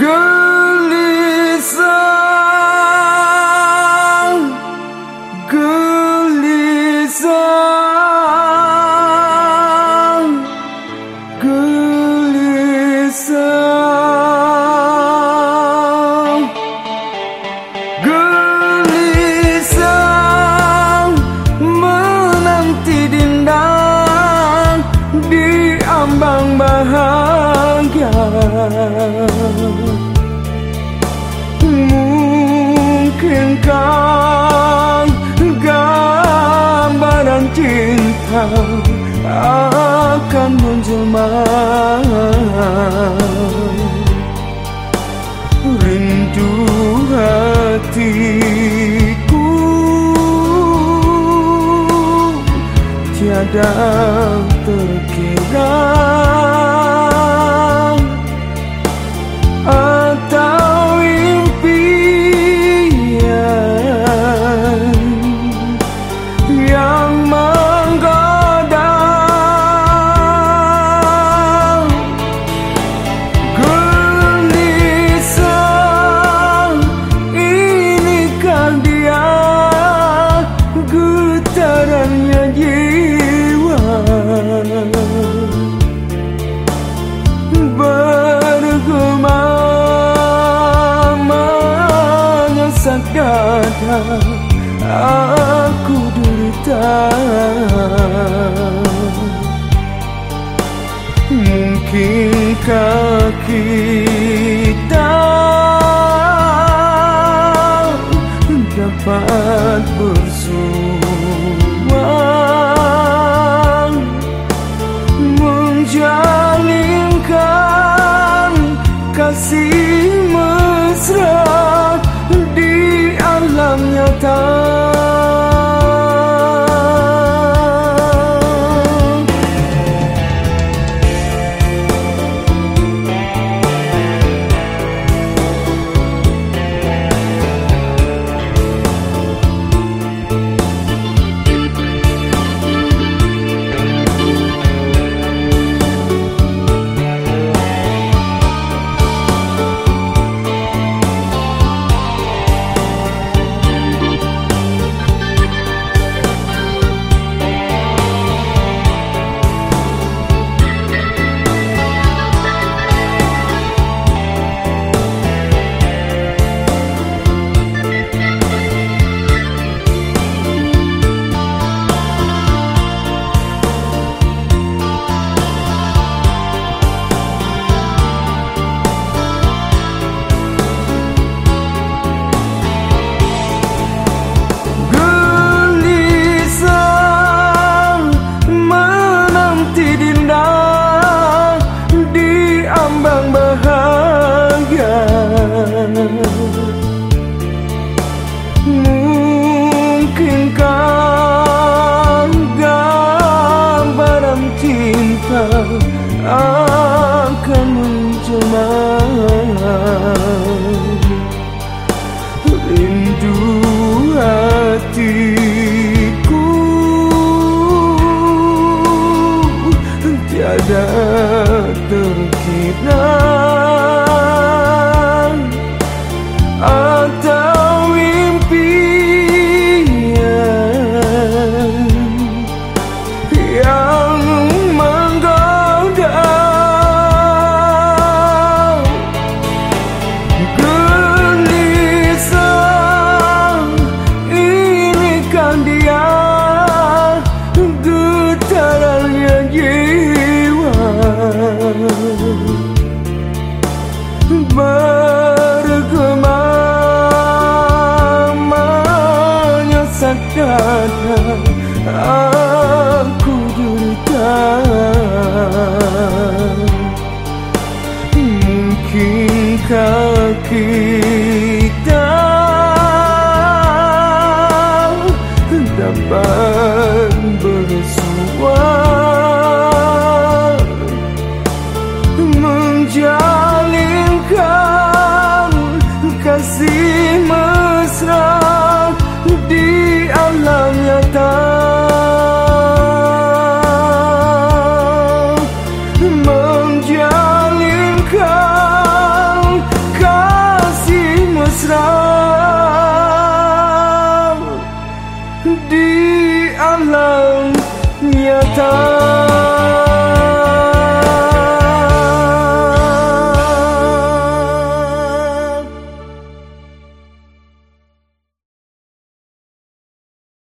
gelisah gelisah gelisah gelisah menanti dindang di ambang bahagia. Mungkinkah gambaran cinta akan menjelma. Rindu hatiku tiada aku derita. Mungkinkah kita dapat bersua Menjalinkan kasih Tiada aku derita Mungkinkah kita dapat No.